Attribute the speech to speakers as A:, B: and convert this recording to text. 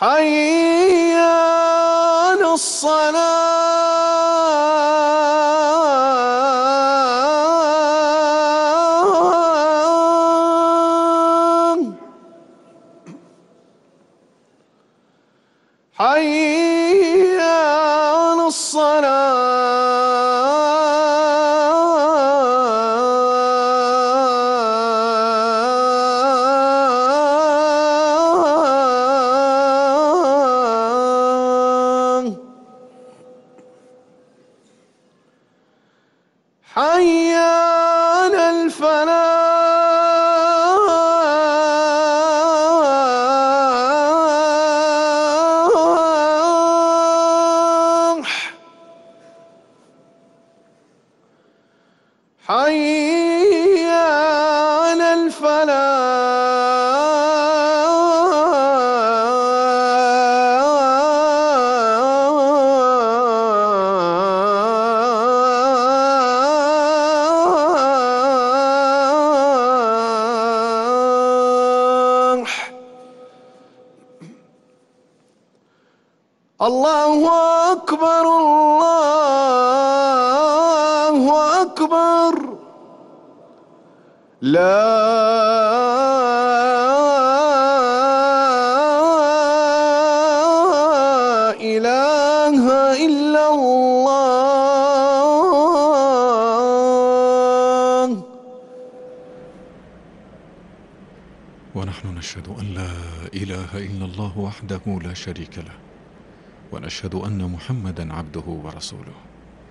A: حي على الصلاة. حي حي على الفلاح. حي الله أكبر الله أكبر لا إله إلا الله
B: ونحن نشهد أن لا إله إلا الله وحده لا شريك له. ونشهد أن محمدا عبده ورسوله.